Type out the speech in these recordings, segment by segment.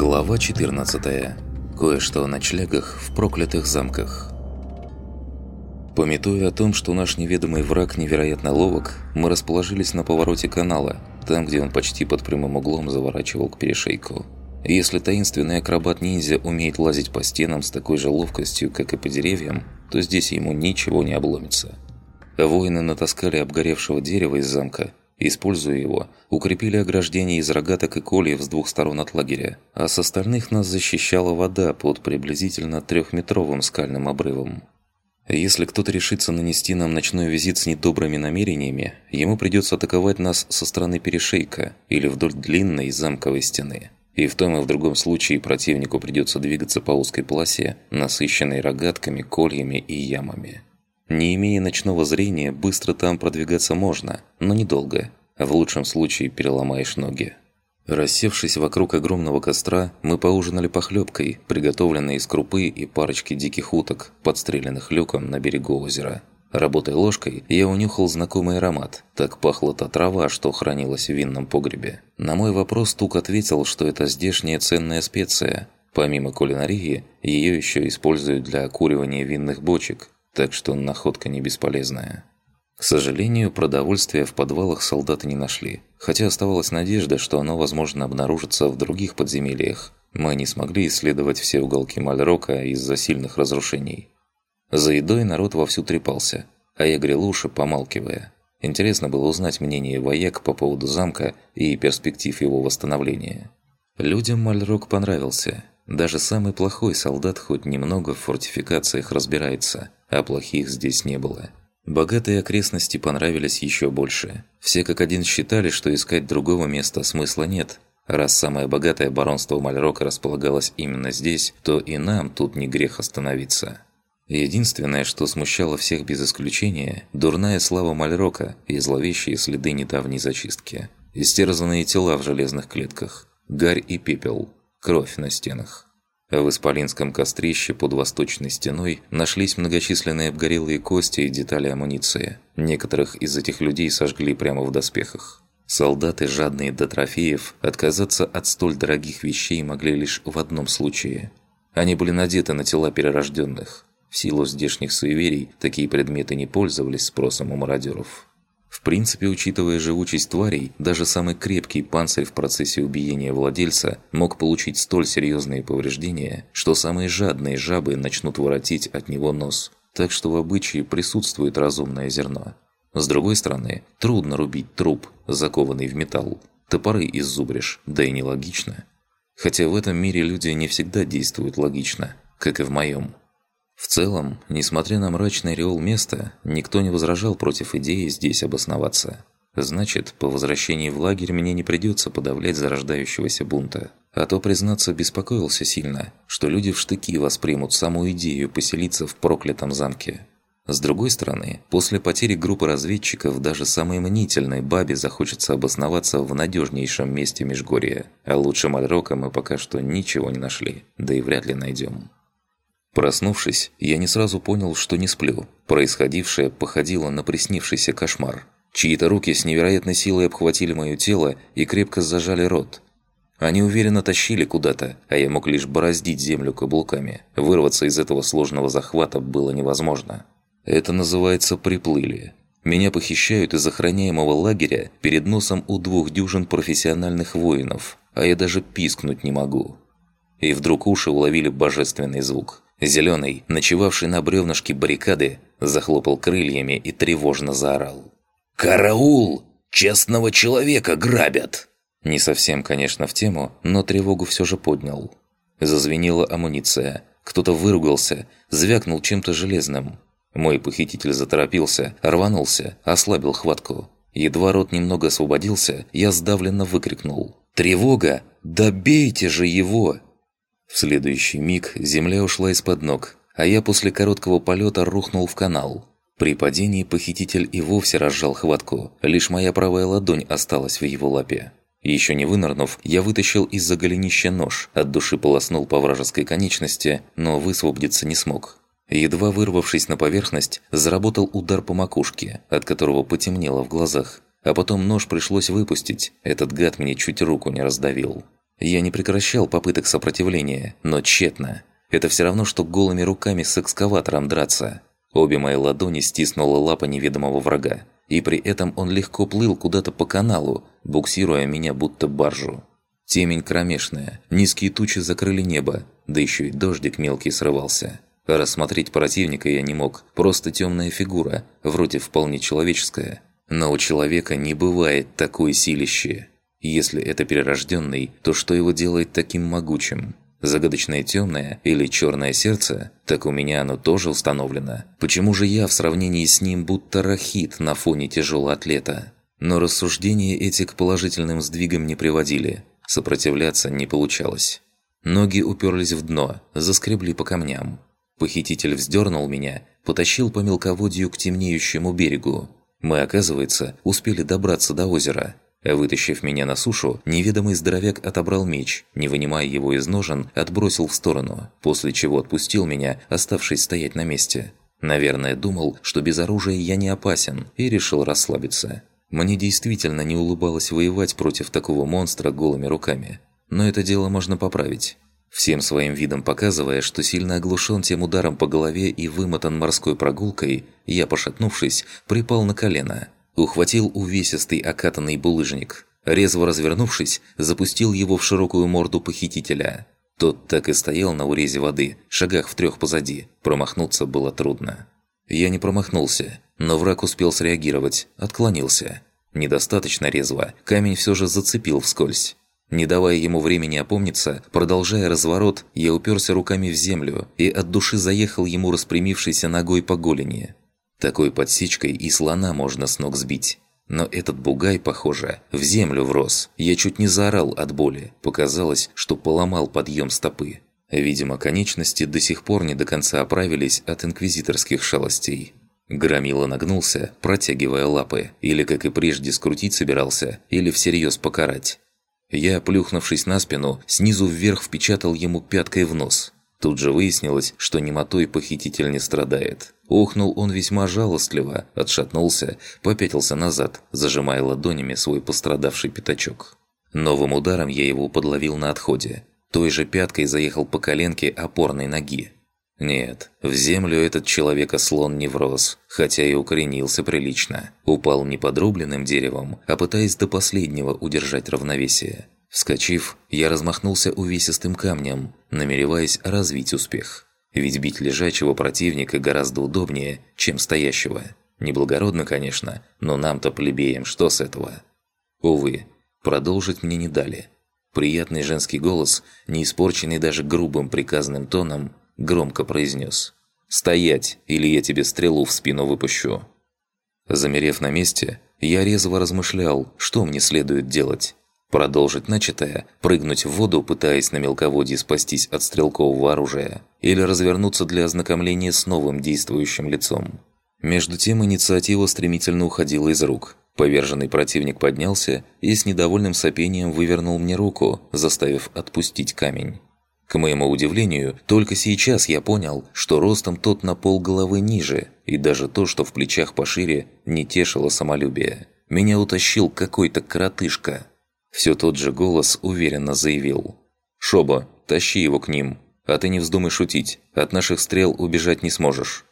Глава 14. Кое-что о ночлегах в проклятых замках. Пометуя о том, что наш неведомый враг невероятно ловок, мы расположились на повороте канала, там, где он почти под прямым углом заворачивал к перешейку. Если таинственный акробат-ниндзя умеет лазить по стенам с такой же ловкостью, как и по деревьям, то здесь ему ничего не обломится. Воины натаскали обгоревшего дерева из замка Используя его, укрепили ограждение из рогаток и кольев с двух сторон от лагеря, а с остальных нас защищала вода под приблизительно трехметровым скальным обрывом. Если кто-то решится нанести нам ночной визит с недобрыми намерениями, ему придется атаковать нас со стороны перешейка или вдоль длинной замковой стены. И в том и в другом случае противнику придется двигаться по узкой полосе, насыщенной рогатками, кольями и ямами. Не имея ночного зрения, быстро там продвигаться можно, но недолго. В лучшем случае переломаешь ноги. Рассевшись вокруг огромного костра, мы поужинали похлебкой, приготовленной из крупы и парочки диких уток, подстреленных люком на берегу озера. Работая ложкой, я унюхал знакомый аромат. Так пахла та трава, что хранилась в винном погребе. На мой вопрос Тук ответил, что это здешняя ценная специя. Помимо кулинарии, ее еще используют для окуривания винных бочек, так что находка не бесполезная. К сожалению, продовольствия в подвалах солдаты не нашли, хотя оставалась надежда, что оно возможно обнаружится в других подземельях. Мы не смогли исследовать все уголки Мальрока из-за сильных разрушений. За едой народ вовсю трепался, а я грел уши, помалкивая. Интересно было узнать мнение вояк по поводу замка и перспектив его восстановления. Людям Мальрок понравился. Даже самый плохой солдат хоть немного в фортификациях разбирается – а плохих здесь не было. Богатые окрестности понравились еще больше. Все как один считали, что искать другого места смысла нет. Раз самое богатое баронство Мальрока располагалось именно здесь, то и нам тут не грех остановиться. Единственное, что смущало всех без исключения – дурная слава Мальрока и зловещие следы недавней зачистки. Истерзанные тела в железных клетках, гарь и пепел, кровь на стенах. В Исполинском кострище под восточной стеной нашлись многочисленные обгорелые кости и детали амуниции. Некоторых из этих людей сожгли прямо в доспехах. Солдаты, жадные до трофеев, отказаться от столь дорогих вещей могли лишь в одном случае. Они были надеты на тела перерожденных. В силу здешних суеверий, такие предметы не пользовались спросом у мародеров. В принципе, учитывая живучесть тварей, даже самый крепкий панцирь в процессе убиения владельца мог получить столь серьезные повреждения, что самые жадные жабы начнут воротить от него нос. Так что в обычае присутствует разумное зерно. С другой стороны, трудно рубить труп, закованный в металл. Топоры иззубришь, да и нелогично. Хотя в этом мире люди не всегда действуют логично, как и в моем. В целом, несмотря на мрачный реол места, никто не возражал против идеи здесь обосноваться. Значит, по возвращении в лагерь мне не придется подавлять зарождающегося бунта. А то, признаться, беспокоился сильно, что люди в штыки воспримут саму идею поселиться в проклятом замке. С другой стороны, после потери группы разведчиков даже самой мнительной бабе захочется обосноваться в надежнейшем месте Межгорья, а лучше Мальрока мы пока что ничего не нашли, да и вряд ли найдем. Проснувшись, я не сразу понял, что не сплю. Происходившее походило на приснившийся кошмар. Чьи-то руки с невероятной силой обхватили мое тело и крепко зажали рот. Они уверенно тащили куда-то, а я мог лишь бороздить землю каблуками. Вырваться из этого сложного захвата было невозможно. Это называется «приплыли». Меня похищают из охраняемого лагеря перед носом у двух дюжин профессиональных воинов, а я даже пискнуть не могу. И вдруг уши уловили божественный звук – Зеленый, ночевавший на бревнышке баррикады, захлопал крыльями и тревожно заорал. «Караул! Честного человека грабят!» Не совсем, конечно, в тему, но тревогу все же поднял. Зазвенела амуниция. Кто-то выругался, звякнул чем-то железным. Мой похититель заторопился, рванулся, ослабил хватку. Едва рот немного освободился, я сдавленно выкрикнул. «Тревога! Добейте же его!» В следующий миг земля ушла из-под ног, а я после короткого полета рухнул в канал. При падении похититель и вовсе разжал хватку, лишь моя правая ладонь осталась в его лапе. Еще не вынырнув, я вытащил из-за голенища нож, от души полоснул по вражеской конечности, но высвободиться не смог. Едва вырвавшись на поверхность, заработал удар по макушке, от которого потемнело в глазах. А потом нож пришлось выпустить, этот гад мне чуть руку не раздавил. Я не прекращал попыток сопротивления, но тщетно. Это все равно, что голыми руками с экскаватором драться. Обе мои ладони стиснула лапа неведомого врага, и при этом он легко плыл куда-то по каналу, буксируя меня будто баржу. Темень кромешная, низкие тучи закрыли небо, да еще и дождик мелкий срывался. Рассмотреть противника я не мог, просто темная фигура, вроде вполне человеческая. Но у человека не бывает такой силищи. Если это перерожденный, то что его делает таким могучим? Загадочное темное или черное сердце? Так у меня оно тоже установлено. Почему же я в сравнении с ним будто рахит на фоне тяжелого атлета? Но рассуждения эти к положительным сдвигам не приводили. Сопротивляться не получалось. Ноги уперлись в дно, заскребли по камням. Похититель вздернул меня, потащил по мелководью к темнеющему берегу. Мы, оказывается, успели добраться до озера. Вытащив меня на сушу, неведомый здоровяк отобрал меч, не вынимая его из ножен, отбросил в сторону, после чего отпустил меня, оставшись стоять на месте. Наверное, думал, что без оружия я не опасен, и решил расслабиться. Мне действительно не улыбалось воевать против такого монстра голыми руками. Но это дело можно поправить. Всем своим видом показывая, что сильно оглушен тем ударом по голове и вымотан морской прогулкой, я, пошатнувшись, припал на колено. Ухватил увесистый окатанный булыжник. Резво развернувшись, запустил его в широкую морду похитителя. Тот так и стоял на урезе воды, шагах в трех позади. Промахнуться было трудно. Я не промахнулся, но враг успел среагировать, отклонился. Недостаточно резво, камень все же зацепил вскользь. Не давая ему времени опомниться, продолжая разворот, я уперся руками в землю и от души заехал ему распрямившейся ногой по голени. Такой подсечкой и слона можно с ног сбить. Но этот бугай, похоже, в землю врос. Я чуть не заорал от боли. Показалось, что поломал подъем стопы. Видимо, конечности до сих пор не до конца оправились от инквизиторских шалостей. Громила нагнулся, протягивая лапы, или, как и прежде, скрутить собирался, или всерьез покарать. Я, плюхнувшись на спину, снизу вверх впечатал ему пяткой в нос. Тут же выяснилось, что немотой похититель не страдает. Охнул он весьма жалостливо, отшатнулся, попятился назад, зажимая ладонями свой пострадавший пятачок. Новым ударом я его подловил на отходе, той же пяткой заехал по коленке опорной ноги. Нет, в землю этот человека-слон не врос, хотя и укоренился прилично. Упал не подрубленным деревом, а пытаясь до последнего удержать равновесие. Вскочив, я размахнулся увесистым камнем, намереваясь развить успех. Ведь бить лежачего противника гораздо удобнее, чем стоящего. Неблагородно, конечно, но нам-то плебеем что с этого? Увы, продолжить мне не дали. Приятный женский голос, не испорченный даже грубым приказным тоном, громко произнес «Стоять, или я тебе стрелу в спину выпущу». Замерев на месте, я резво размышлял, что мне следует делать. Продолжить начатое, прыгнуть в воду, пытаясь на мелководье спастись от стрелкового оружия, или развернуться для ознакомления с новым действующим лицом. Между тем инициатива стремительно уходила из рук. Поверженный противник поднялся и с недовольным сопением вывернул мне руку, заставив отпустить камень. К моему удивлению, только сейчас я понял, что ростом тот на пол головы ниже, и даже то, что в плечах пошире, не тешило самолюбие. Меня утащил какой-то коротышка. Все тот же голос уверенно заявил. «Шоба, тащи его к ним, а ты не вздумай шутить, от наших стрел убежать не сможешь».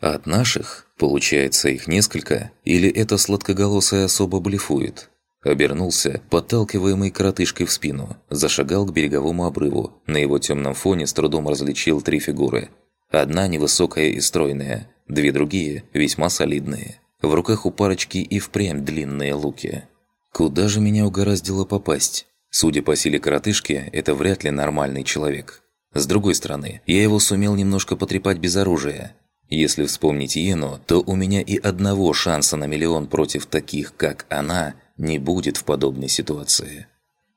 от наших? Получается, их несколько? Или эта сладкоголосая особо блефует? Обернулся, подталкиваемый коротышкой в спину, зашагал к береговому обрыву. На его темном фоне с трудом различил три фигуры. Одна невысокая и стройная, две другие весьма солидные. В руках у парочки и впрямь длинные луки. Куда же меня угораздило попасть? Судя по силе коротышки, это вряд ли нормальный человек. С другой стороны, я его сумел немножко потрепать без оружия. Если вспомнить Йену, то у меня и одного шанса на миллион против таких, как она, не будет в подобной ситуации.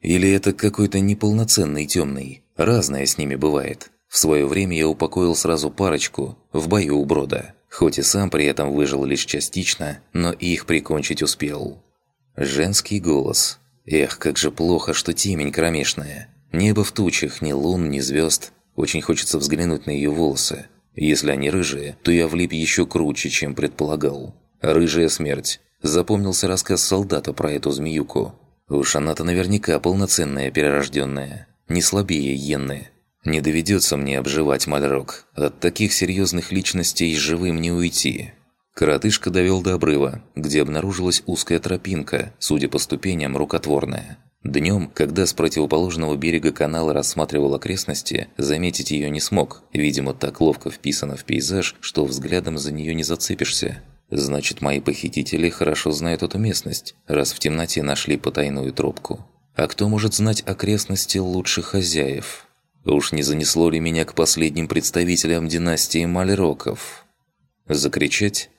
Или это какой-то неполноценный темный. Разное с ними бывает. В свое время я упокоил сразу парочку в бою у брода. Хоть и сам при этом выжил лишь частично, но их прикончить успел. Женский голос. Эх, как же плохо, что темень кромешная. Небо в тучах, ни лун, ни звезд. Очень хочется взглянуть на ее волосы. Если они рыжие, то я влип еще круче, чем предполагал. Рыжая смерть. Запомнился рассказ солдата про эту змеюку. Уж она-то наверняка полноценная перерожденная, не слабее Йенны. Не доведется мне обживать Мальрок. От таких серьезных личностей живым не уйти. Коротышка довел до обрыва, где обнаружилась узкая тропинка, судя по ступеням, рукотворная. Днем, когда с противоположного берега канала рассматривал окрестности, заметить ее не смог. Видимо, так ловко вписано в пейзаж, что взглядом за нее не зацепишься. Значит, мои похитители хорошо знают эту местность, раз в темноте нашли потайную тропку. А кто может знать окрестности лучше хозяев? Уж не занесло ли меня к последним представителям династии Мальроков? Закричать?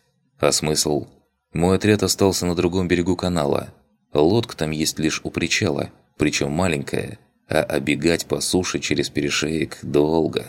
А смысл? Мой отряд остался на другом берегу канала. Лодка там есть лишь у причала, причем маленькая, а обегать по суше через перешеек долго.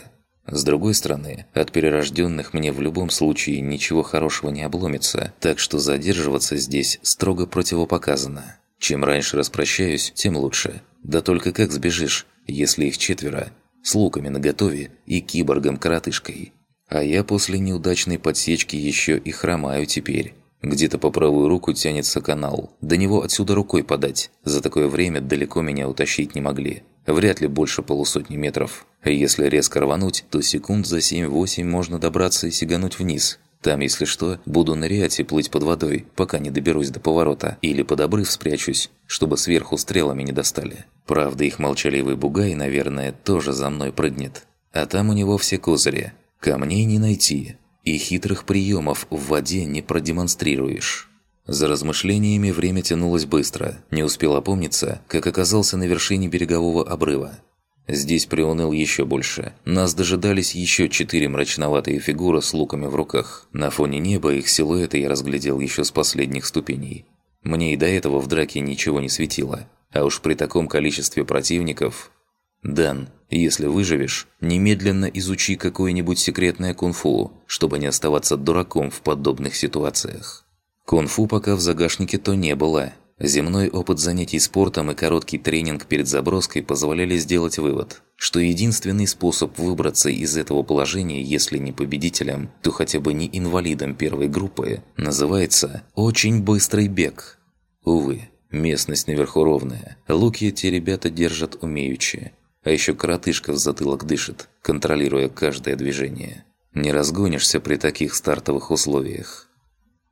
С другой стороны, от перерожденных мне в любом случае ничего хорошего не обломится, так что задерживаться здесь строго противопоказано. Чем раньше распрощаюсь, тем лучше. Да только как сбежишь, если их четверо, с луками наготове и киборгом-коротышкой. А я после неудачной подсечки еще и хромаю теперь. Где-то по правую руку тянется канал. До него отсюда рукой подать. За такое время далеко меня утащить не могли. Вряд ли больше полусотни метров. Если резко рвануть, то секунд за 7-8 можно добраться и сигануть вниз. Там, если что, буду нырять и плыть под водой, пока не доберусь до поворота. Или под обрыв спрячусь, чтобы сверху стрелами не достали. Правда, их молчаливый бугай, наверное, тоже за мной прыгнет. А там у него все козыри. Камней не найти. И хитрых приемов в воде не продемонстрируешь. За размышлениями время тянулось быстро. Не успел опомниться, как оказался на вершине берегового обрыва. Здесь приуныл еще больше. Нас дожидались еще четыре мрачноватые фигуры с луками в руках. На фоне неба их силуэты я разглядел еще с последних ступеней. Мне и до этого в драке ничего не светило. А уж при таком количестве противников... Дан, если выживешь, немедленно изучи какое-нибудь секретное кунг-фу, чтобы не оставаться дураком в подобных ситуациях. Кунг-фу пока в загашнике то не было, Земной опыт занятий спортом и короткий тренинг перед заброской позволяли сделать вывод, что единственный способ выбраться из этого положения, если не победителем, то хотя бы не инвалидом первой группы, называется «очень быстрый бег». Увы, местность наверху ровная, луки те ребята держат умеючи, а еще коротышка в затылок дышит, контролируя каждое движение. Не разгонишься при таких стартовых условиях.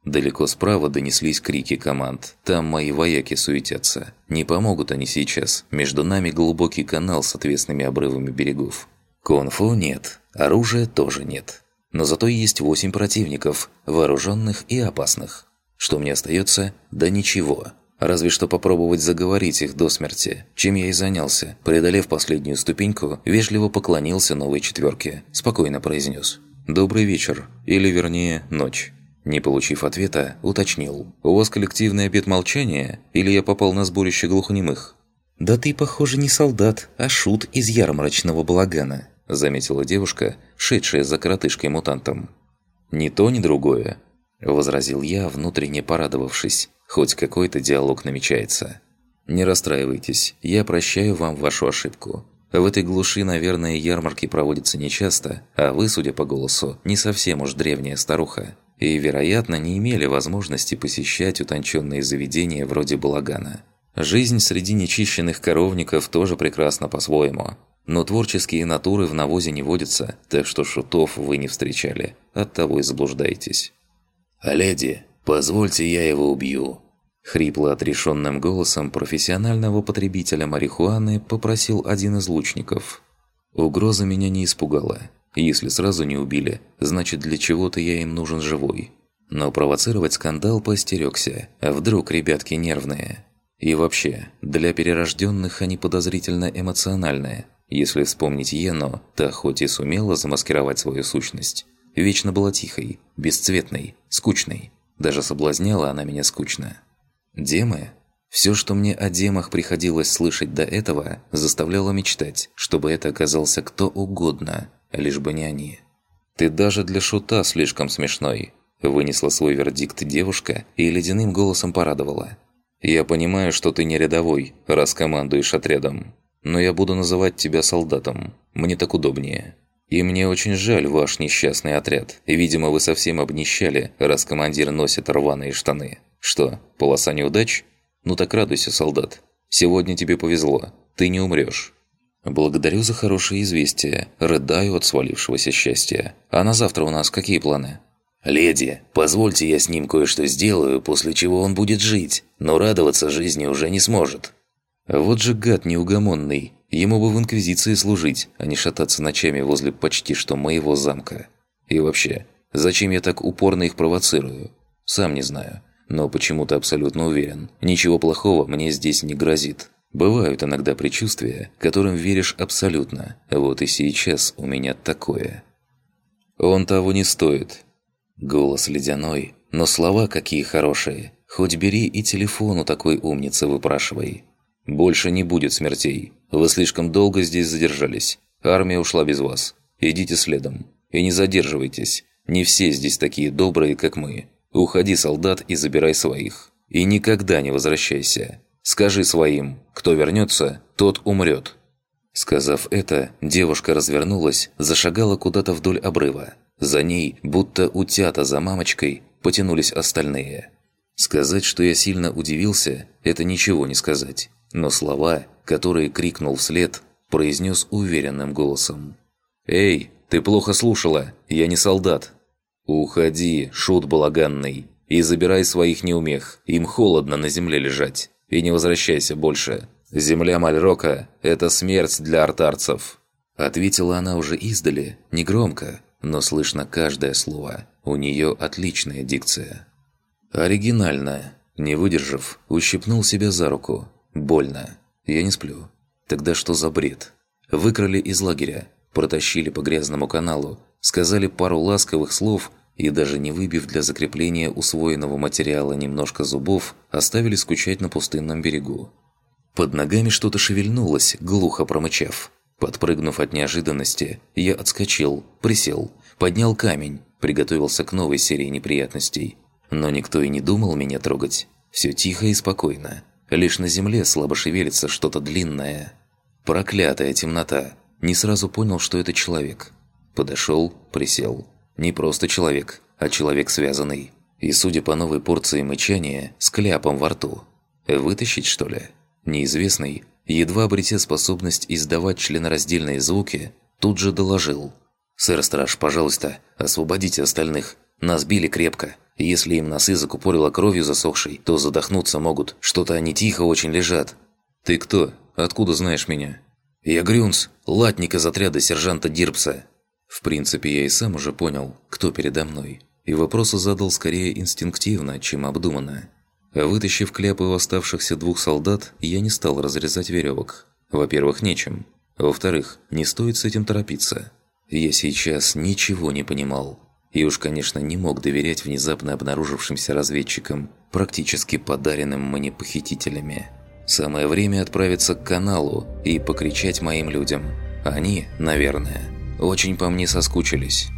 Далеко справа донеслись крики команд. Там мои вояки суетятся. Не помогут они сейчас. Между нами глубокий канал с отвесными обрывами берегов. Конфу нет. Оружия тоже нет. Но зато есть восемь противников, вооруженных и опасных. Что мне остается? Да ничего. Разве что попробовать заговорить их до смерти, чем я и занялся. Преодолев последнюю ступеньку, вежливо поклонился новой четверке. Спокойно произнес. «Добрый вечер. Или, вернее, ночь». Не получив ответа, уточнил. «У вас коллективный обед молчания? Или я попал на сборище глухонемых?» «Да ты, похоже, не солдат, а шут из ярмарочного балагана», заметила девушка, шедшая за коротышкой-мутантом. «Ни то, ни другое», – возразил я, внутренне порадовавшись. Хоть какой-то диалог намечается. «Не расстраивайтесь, я прощаю вам вашу ошибку. В этой глуши, наверное, ярмарки проводятся нечасто, а вы, судя по голосу, не совсем уж древняя старуха и, вероятно, не имели возможности посещать утонченные заведения вроде балагана. Жизнь среди нечищенных коровников тоже прекрасна по-своему. Но творческие натуры в навозе не водятся, так что шутов вы не встречали. Оттого и заблуждаетесь. «А леди, позвольте я его убью», Хрипло отрешенным голосом профессионального потребителя марихуаны попросил один из лучников. Угроза меня не испугала. Если сразу не убили, значит для чего-то я им нужен живой. Но провоцировать скандал постерегся, а вдруг ребятки нервные. И вообще, для перерожденных они подозрительно эмоциональные. Если вспомнить Йену, та хоть и сумела замаскировать свою сущность, вечно была тихой, бесцветной, скучной. Даже соблазняла она меня скучно. Демы? Все, что мне о демах приходилось слышать до этого, заставляло мечтать, чтобы это оказался кто угодно – лишь бы не они. «Ты даже для шута слишком смешной», – вынесла свой вердикт девушка и ледяным голосом порадовала. «Я понимаю, что ты не рядовой, раз командуешь отрядом, но я буду называть тебя солдатом, мне так удобнее. И мне очень жаль ваш несчастный отряд, видимо, вы совсем обнищали, раз командир носит рваные штаны. Что, полоса неудач? Ну так радуйся, солдат. Сегодня тебе повезло. Ты не умрешь. Благодарю за хорошее известие. Рыдаю от свалившегося счастья. А на завтра у нас какие планы? «Леди, позвольте я с ним кое-что сделаю, после чего он будет жить, но радоваться жизни уже не сможет». Вот же гад неугомонный. Ему бы в Инквизиции служить, а не шататься ночами возле почти что моего замка. И вообще, зачем я так упорно их провоцирую? Сам не знаю, но почему-то абсолютно уверен. Ничего плохого мне здесь не грозит. Бывают иногда предчувствия, которым веришь абсолютно. Вот и сейчас у меня такое. Он того не стоит. Голос ледяной, но слова какие хорошие. Хоть бери и телефон у такой умницы выпрашивай. Больше не будет смертей. Вы слишком долго здесь задержались. Армия ушла без вас. Идите следом. И не задерживайтесь. Не все здесь такие добрые, как мы. Уходи, солдат, и забирай своих. И никогда не возвращайся. Скажи своим, кто вернется, тот умрет». Сказав это, девушка развернулась, зашагала куда-то вдоль обрыва. За ней, будто утята за мамочкой, потянулись остальные. Сказать, что я сильно удивился, это ничего не сказать. Но слова, которые крикнул вслед, произнес уверенным голосом. «Эй, ты плохо слушала, я не солдат!» «Уходи, шут балаганный, и забирай своих неумех, им холодно на земле лежать, и не возвращайся больше. Земля Мальрока – это смерть для артарцев!» Ответила она уже издали, негромко, но слышно каждое слово. У нее отличная дикция. Оригинально. Не выдержав, ущипнул себя за руку. Больно. Я не сплю. Тогда что за бред? Выкрали из лагеря, протащили по грязному каналу, сказали пару ласковых слов и даже не выбив для закрепления усвоенного материала немножко зубов, оставили скучать на пустынном берегу. Под ногами что-то шевельнулось, глухо промычав. Подпрыгнув от неожиданности, я отскочил, присел, поднял камень, приготовился к новой серии неприятностей. Но никто и не думал меня трогать. Все тихо и спокойно. Лишь на земле слабо шевелится что-то длинное. Проклятая темнота. Не сразу понял, что это человек. Подошел, присел. Не просто человек, а человек связанный. И, судя по новой порции мычания, с кляпом во рту. Вытащить, что ли? Неизвестный, едва обретя способность издавать членораздельные звуки, тут же доложил. «Сэр-страж, пожалуйста, освободите остальных. Нас били крепко. Если им носы закупорило кровью засохшей, то задохнуться могут. Что-то они тихо очень лежат». «Ты кто? Откуда знаешь меня?» «Я Грюнс, латник из отряда сержанта Дирпса». В принципе, я и сам уже понял, кто передо мной. И вопросы задал скорее инстинктивно, чем обдуманно. Вытащив кляпы у оставшихся двух солдат, я не стал разрезать веревок. Во-первых, нечем. Во-вторых, не стоит с этим торопиться. Я сейчас ничего не понимал. И уж, конечно, не мог доверять внезапно обнаружившимся разведчикам, практически подаренным мне похитителями. Самое время отправиться к каналу и покричать моим людям. Они, наверное, очень по мне соскучились».